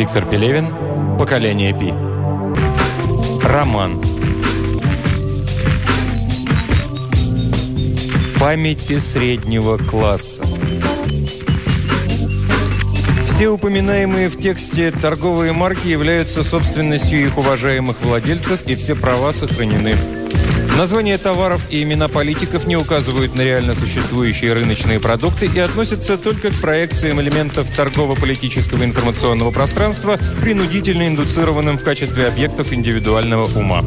Виктор Пелевин. Поколение Пи. Роман. Памяти среднего класса. Все упоминаемые в тексте торговые марки являются собственностью их уважаемых владельцев, и все права сохранены. Названия товаров и имена политиков не указывают на реально существующие рыночные продукты и относятся только к проекциям элементов торгово-политического информационного пространства, принудительно индуцированным в качестве объектов индивидуального ума.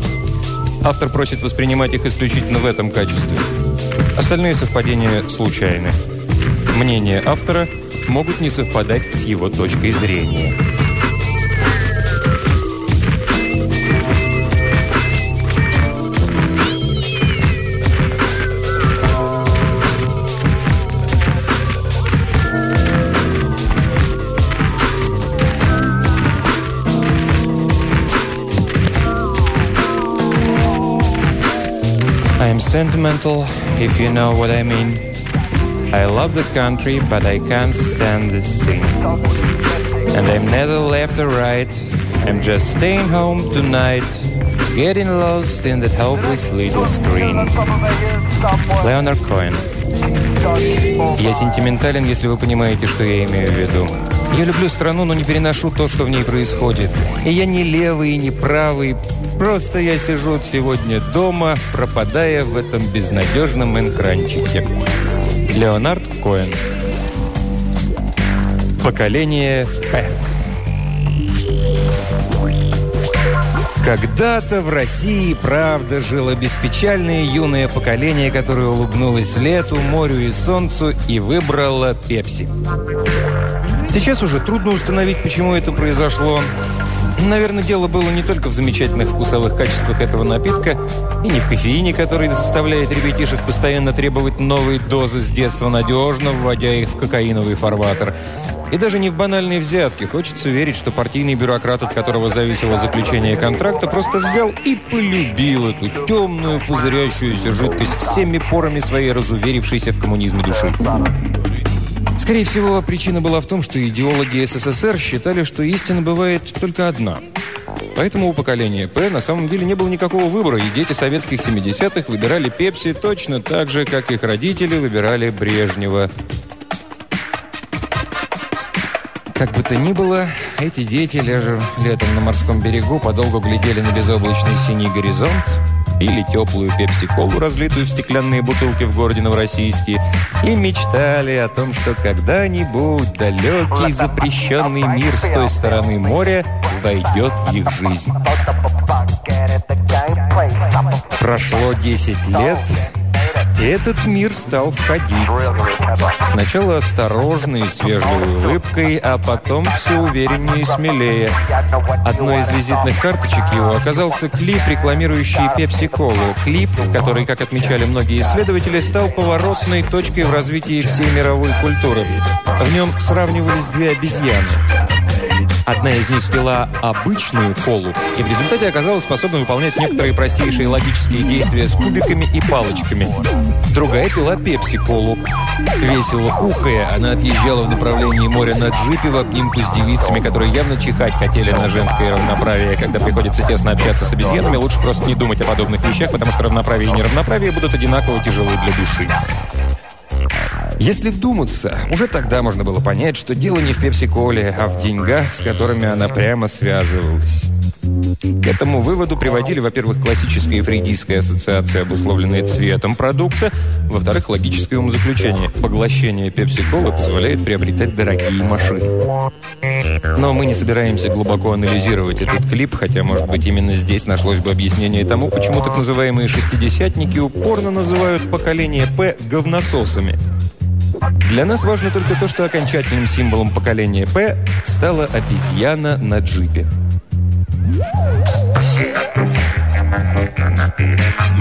Автор просит воспринимать их исключительно в этом качестве. Остальные совпадения случайны. Мнение автора – могут не совпадать с его точкой зрения. sentimental, if you know what I mean. I love the country, but I can't stand the sea. And I'm neither left or right. I'm just staying home tonight, getting lost in that hopeless little screen. Леонард Коэн. Я сентиментален, если вы понимаете, что я имею в виду. Я люблю страну, но не переношу то, что в ней происходит. И я не левый и не правый. Просто я сижу сегодня дома, пропадая в этом безнадежном экранчике. Леонард Коэн. Поколение П. Когда-то в России, правда, жило беспечальное юное поколение, которое улыбнулось лету, морю и солнцу и выбрало пепси. Сейчас уже трудно установить, почему это произошло. Наверное, дело было не только в замечательных вкусовых качествах этого напитка и не в кофеине, который заставляет ребятишек постоянно требовать новые дозы с детства, надежно вводя их в кокаиновый фарватер. И даже не в банальные взятки. Хочется верить, что партийный бюрократ, от которого зависело заключение контракта, просто взял и полюбил эту темную, пузырящуюся жидкость всеми порами своей разуверившейся в коммунизме души. Скорее всего, причина была в том, что идеологи СССР считали, что истина бывает только одна. Поэтому у поколения П на самом деле не было никакого выбора, и дети советских 70-х выбирали Пепси точно так же, как их родители выбирали Брежнева. Как бы то ни было, эти дети, лежа летом на морском берегу, подолгу глядели на безоблачный синий горизонт, или теплую пепси-колу, разлитую в стеклянные бутылки в городе Новороссийске, и мечтали о том, что когда-нибудь далекий запрещенный мир с той стороны моря войдет в их жизнь. Прошло 10 лет, этот мир стал входить. Сначала осторожно и с улыбкой, а потом все увереннее и смелее. Одной из визитных карточек его оказался клип, рекламирующий пепси-колу. Клип, который, как отмечали многие исследователи, стал поворотной точкой в развитии всей мировой культуры. В нем сравнивались две обезьяны. Одна из них пила обычную колу и в результате оказалась способна выполнять некоторые простейшие логические действия с кубиками и палочками. Другая пила пепси-колу. Весело ухая, она отъезжала в направлении моря на джипе в обнимку с девицами, которые явно чихать хотели на женское равноправие. Когда приходится тесно общаться с обезьянами, лучше просто не думать о подобных вещах, потому что равноправие и неравноправие будут одинаково тяжелы для души. Если вдуматься, уже тогда можно было понять, что дело не в пепси-коле, а в деньгах, с которыми она прямо связывалась. К этому выводу приводили, во-первых, классическая фрейдистская ассоциация, обусловленная цветом продукта, во-вторых, логическое умозаключение. Поглощение пепси-колы позволяет приобретать дорогие машины. Но мы не собираемся глубоко анализировать этот клип, хотя, может быть, именно здесь нашлось бы объяснение тому, почему так называемые «шестидесятники» упорно называют поколение «П» говнососами. Для нас важно только то, что окончательным символом поколения «П» стала обезьяна на джипе.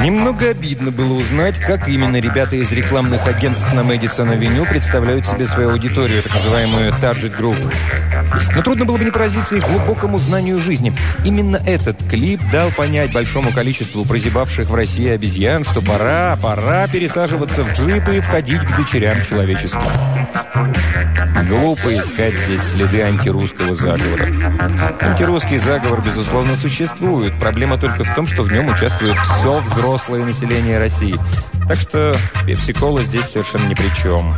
Немного обидно было узнать, как именно ребята из рекламных агентств на Мэдисон-авеню представляют себе свою аудиторию, так называемую Target Group. Но трудно было бы не поразиться их глубокому знанию жизни. Именно этот клип дал понять большому количеству прозябавших в России обезьян, что пора, пора пересаживаться в джипы и входить к дочерям человеческим. Глупо искать здесь следы антирусского заговора. Антирусский заговор, безусловно, существует. Проблема только в том, что в нем участвует все взрослое население России. Так что пепси-кола здесь совершенно ни при чем.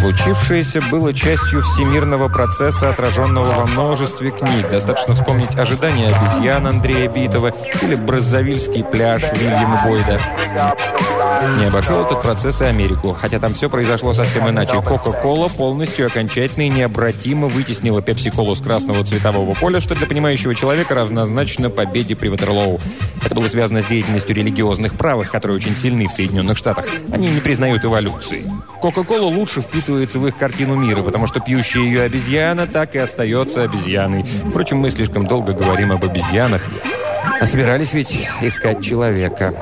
Случившееся было частью всемирного процесса, отраженного во множестве книг. Достаточно вспомнить «Ожидание обезьян» Андрея Битова или «Браззавильский пляж» Вильяма Бойда. Не обошел этот процесс и Америку, хотя там все произошло совсем иначе. Кока-кола полностью, окончательно и необратимо вытеснила пепси-колу с красного цветового поля, что для понимающего человека равнозначно победе при Ватерлоу. Это было связано с деятельностью религиозных правых, которые очень сильны в Соединенных Штатах. Они не признают эволюции. Кока-кола лучше вписывается в их картину мира, потому что пьющая ее обезьяна так и остается обезьяной. Впрочем, мы слишком долго говорим об обезьянах, а собирались ведь искать человека.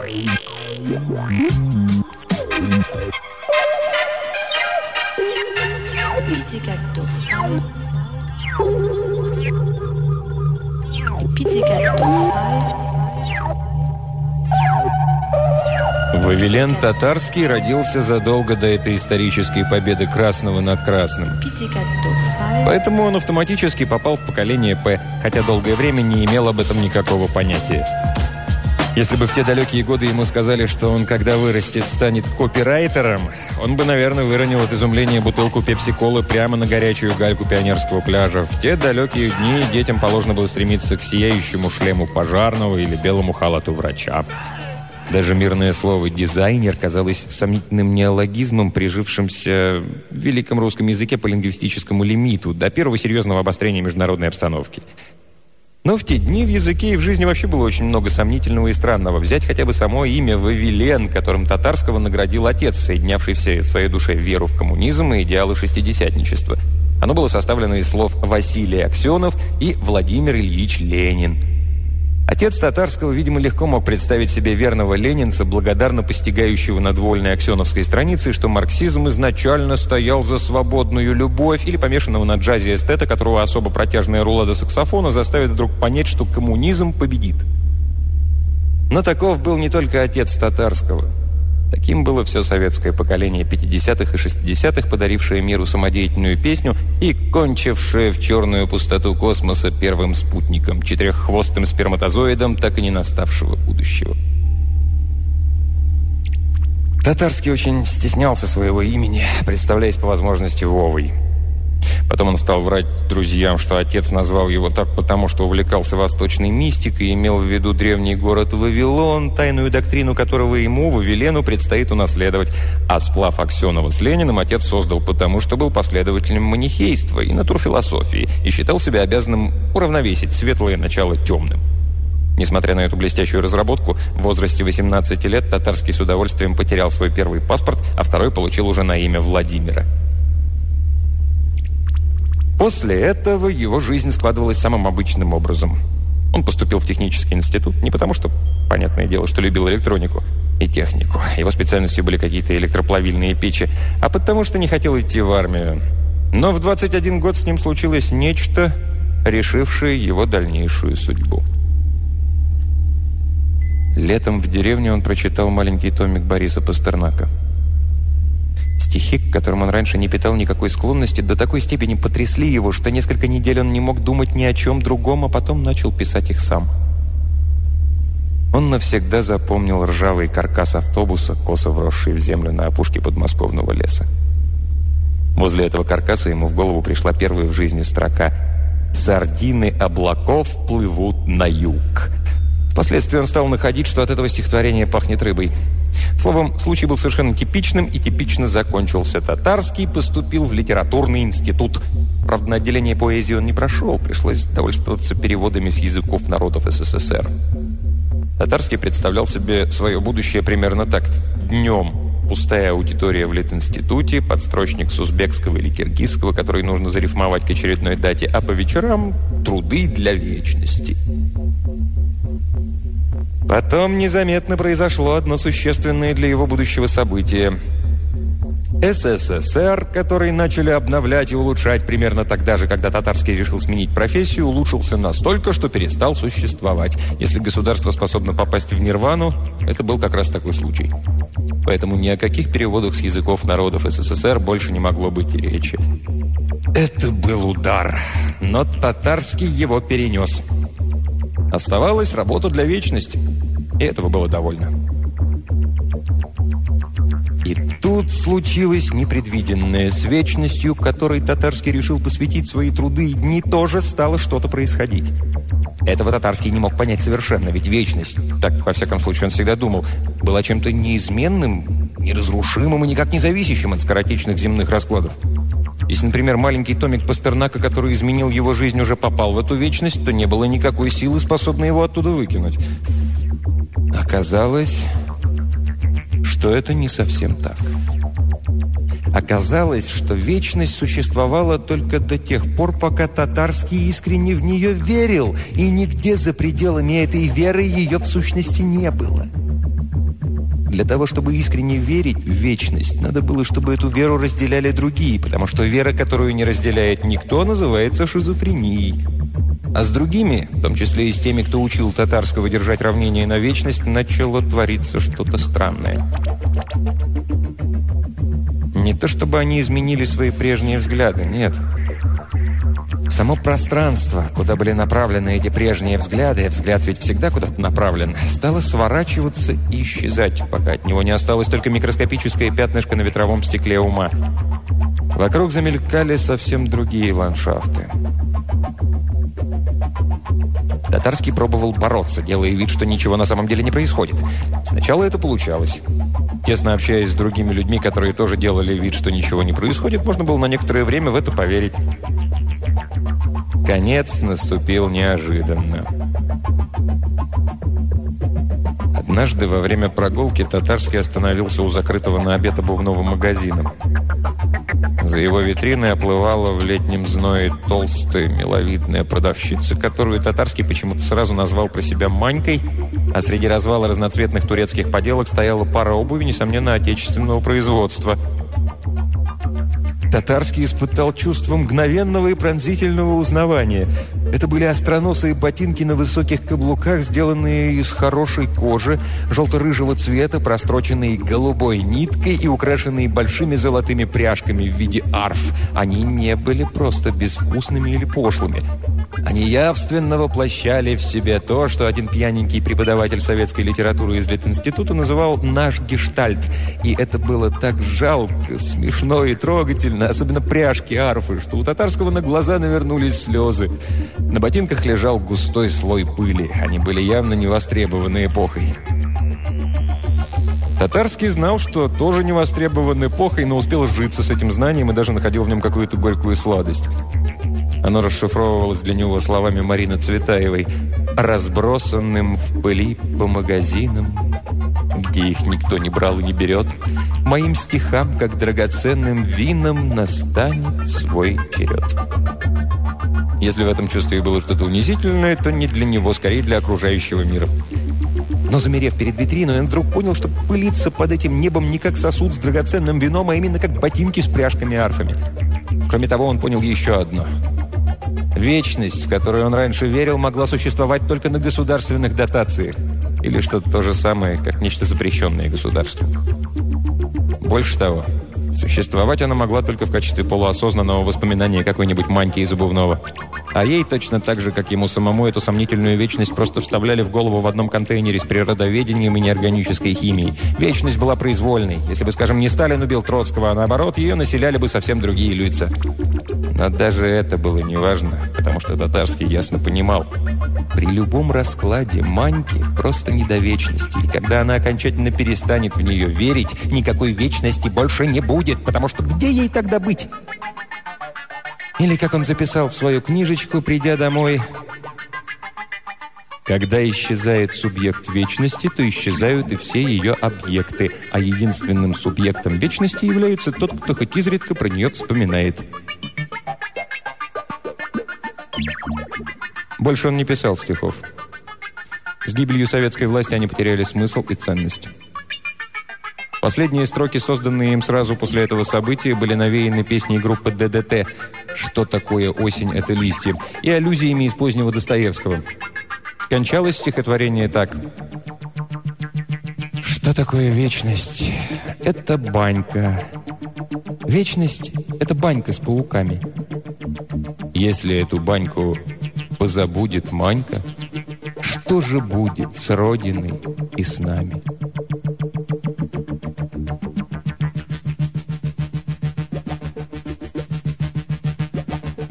Пятигатто. Вавилен Татарский родился задолго до этой исторической победы Красного над Красным. Поэтому он автоматически попал в поколение «П», хотя долгое время не имел об этом никакого понятия. Если бы в те далекие годы ему сказали, что он, когда вырастет, станет копирайтером, он бы, наверное, выронил от изумления бутылку пепси-колы прямо на горячую гальку пионерского пляжа. В те далекие дни детям положено было стремиться к сияющему шлему пожарного или белому халату врача. Даже мирное слово «дизайнер» казалось сомнительным неологизмом, прижившимся в великом русском языке по лингвистическому лимиту до первого серьезного обострения международной обстановки. Но в те дни в языке и в жизни вообще было очень много сомнительного и странного. Взять хотя бы само имя Вавилен, которым татарского наградил отец, соединявший в своей душе веру в коммунизм и идеалы шестидесятничества. Оно было составлено из слов Василий Аксенов и Владимир Ильич Ленин – Отец Татарского, видимо, легко мог представить себе верного ленинца, благодарно постигающего над вольной аксеновской страницей, что марксизм изначально стоял за свободную любовь, или помешанного на джазе эстета, которого особо протяжная рулада саксофона заставит вдруг понять, что коммунизм победит. Но таков был не только отец Татарского – Таким было все советское поколение 50-х и 60-х, подарившее миру самодеятельную песню и кончившее в черную пустоту космоса первым спутником, четыреххвостым сперматозоидом, так и не наставшего будущего. Татарский очень стеснялся своего имени, представляясь по возможности Вовой. Потом он стал врать друзьям, что отец назвал его так потому, что увлекался восточной мистикой и имел в виду древний город Вавилон, тайную доктрину которого ему, Вавилену, предстоит унаследовать. А сплав Аксенова с Лениным отец создал потому, что был последователем манихейства и натурфилософии и считал себя обязанным уравновесить светлое начало темным. Несмотря на эту блестящую разработку, в возрасте 18 лет Татарский с удовольствием потерял свой первый паспорт, а второй получил уже на имя Владимира. После этого его жизнь складывалась самым обычным образом. Он поступил в технический институт не потому, что, понятное дело, что любил электронику и технику. Его специальностью были какие-то электроплавильные печи, а потому что не хотел идти в армию. Но в 21 год с ним случилось нечто, решившее его дальнейшую судьбу. Летом в деревне он прочитал маленький томик Бориса Пастернака – Стихи, к которым он раньше не питал никакой склонности, до такой степени потрясли его, что несколько недель он не мог думать ни о чем другом, а потом начал писать их сам. Он навсегда запомнил ржавый каркас автобуса, косо вросший в землю на опушке подмосковного леса. Возле этого каркаса ему в голову пришла первая в жизни строка «Сардины облаков плывут на юг». Впоследствии он стал находить, что от этого стихотворения пахнет рыбой – Словом, случай был совершенно типичным и типично закончился. Татарский поступил в литературный институт. Правда, на отделение поэзии он не прошел, пришлось довольствоваться переводами с языков народов СССР. Татарский представлял себе свое будущее примерно так. Днем пустая аудитория в Литинституте, подстрочник с узбекского или киргизского, который нужно зарифмовать к очередной дате, а по вечерам труды для вечности. Потом незаметно произошло одно существенное для его будущего событие. СССР, который начали обновлять и улучшать примерно тогда же, когда Татарский решил сменить профессию, улучшился настолько, что перестал существовать. Если государство способно попасть в нирвану, это был как раз такой случай. Поэтому ни о каких переводах с языков народов СССР больше не могло быть и речи. Это был удар, но Татарский его перенес. Оставалась работа для вечности, и этого было довольно. И тут случилось непредвиденное. С вечностью, которой Татарский решил посвятить свои труды и дни, тоже стало что-то происходить. Этого Татарский не мог понять совершенно, ведь вечность, так, во всяком случае, он всегда думал, была чем-то неизменным, неразрушимым и никак не зависящим от скоротечных земных раскладов. Если, например, маленький томик Пастернака, который изменил его жизнь, уже попал в эту вечность, то не было никакой силы, способной его оттуда выкинуть. Оказалось, что это не совсем так. Оказалось, что вечность существовала только до тех пор, пока Татарский искренне в нее верил, и нигде за пределами этой веры ее в сущности не было. Для того, чтобы искренне верить в вечность, надо было, чтобы эту веру разделяли другие, потому что вера, которую не разделяет никто, называется шизофренией. А с другими, в том числе и с теми, кто учил татарского держать равнение на вечность, начало твориться что-то странное. Не то чтобы они изменили свои прежние взгляды, нет. Само пространство, куда были направлены эти прежние взгляды, взгляд ведь всегда куда-то направлен, стало сворачиваться и исчезать, пока от него не осталось только микроскопическое пятнышко на ветровом стекле ума. Вокруг замелькали совсем другие ландшафты. Татарский пробовал бороться, делая вид, что ничего на самом деле не происходит. Сначала это получалось. Тесно общаясь с другими людьми, которые тоже делали вид, что ничего не происходит, можно было на некоторое время в это поверить. Конец наступил неожиданно. Однажды во время прогулки Татарский остановился у закрытого на обед обувного магазина. За его витриной оплывала в летнем зное толстая, миловидная продавщица, которую Татарский почему-то сразу назвал про себя «Манькой», а среди развала разноцветных турецких поделок стояла пара обуви, несомненно, отечественного производства – Татарский испытал чувство мгновенного и пронзительного узнавания. Это были остроносые ботинки на высоких каблуках, сделанные из хорошей кожи, желто-рыжего цвета, простроченные голубой ниткой и украшенные большими золотыми пряжками в виде арф. Они не были просто безвкусными или пошлыми. Они явственно воплощали в себе то, что один пьяненький преподаватель советской литературы из Литинститута называл «наш гештальт». И это было так жалко, смешно и трогательно, особенно пряжки арфы, что у татарского на глаза навернулись слезы. На ботинках лежал густой слой пыли. Они были явно не востребованы эпохой. Татарский знал, что тоже не востребован эпохой, но успел сжиться с этим знанием и даже находил в нем какую-то горькую сладость. Оно расшифровывалось для него словами Марины Цветаевой «разбросанным в пыли по магазинам, где их никто не брал и не берет, моим стихам, как драгоценным винам, настанет свой черед». Если в этом чувстве было что-то унизительное, то не для него, скорее для окружающего мира. Но замерев перед витриной, он вдруг понял, что пылится под этим небом не как сосуд с драгоценным вином, а именно как ботинки с пряжками арфами. Кроме того, он понял еще одно – Вечность, в которую он раньше верил, могла существовать только на государственных дотациях. Или что-то то же самое, как нечто запрещенное государству. Больше того, Существовать она могла только в качестве полуосознанного воспоминания какой-нибудь маньки из обувного. А ей точно так же, как ему самому, эту сомнительную вечность просто вставляли в голову в одном контейнере с природоведением и неорганической химией. Вечность была произвольной. Если бы, скажем, не Сталин убил Троцкого, а наоборот, ее населяли бы совсем другие лица. Но даже это было неважно, потому что Татарский ясно понимал. При любом раскладе Маньки просто не до вечности. И когда она окончательно перестанет в нее верить, никакой вечности больше не будет потому что где ей тогда быть? Или, как он записал в свою книжечку, придя домой, когда исчезает субъект вечности, то исчезают и все ее объекты, а единственным субъектом вечности является тот, кто хоть изредка про нее вспоминает. Больше он не писал стихов. С гибелью советской власти они потеряли смысл и ценность. Последние строки, созданные им сразу после этого события, были навеяны песней группы ДДТ «Что такое осень – это листья» и аллюзиями из позднего Достоевского. Кончалось стихотворение так. «Что такое вечность? Это банька. Вечность – это банька с пауками. Если эту баньку позабудет Манька, что же будет с Родиной и с нами?»